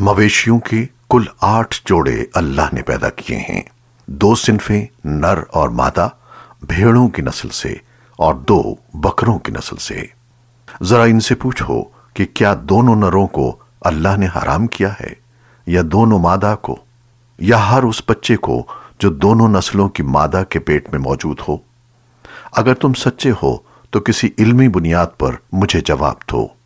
مویشیوں کے کل آٹھ جوڑے اللہ نے پیدا کیے ہیں۔ دو صنفیں نر اور مادہ، بھیڑوں کی نسل سے اور دو بکروں کی نسل سے۔ ذرا ان سے پوچھو کہ کیا دونوں نروں کو اللہ نے حرام کیا ہے یا دونوں مادہ کو؟ یا ہر اس بچے کو جو دونوں نسلوں کی مادہ کے پیٹ میں موجود ہو؟ اگر تم سچے ہو تو کسی علمی بنیاد پر مجھے جواب دو۔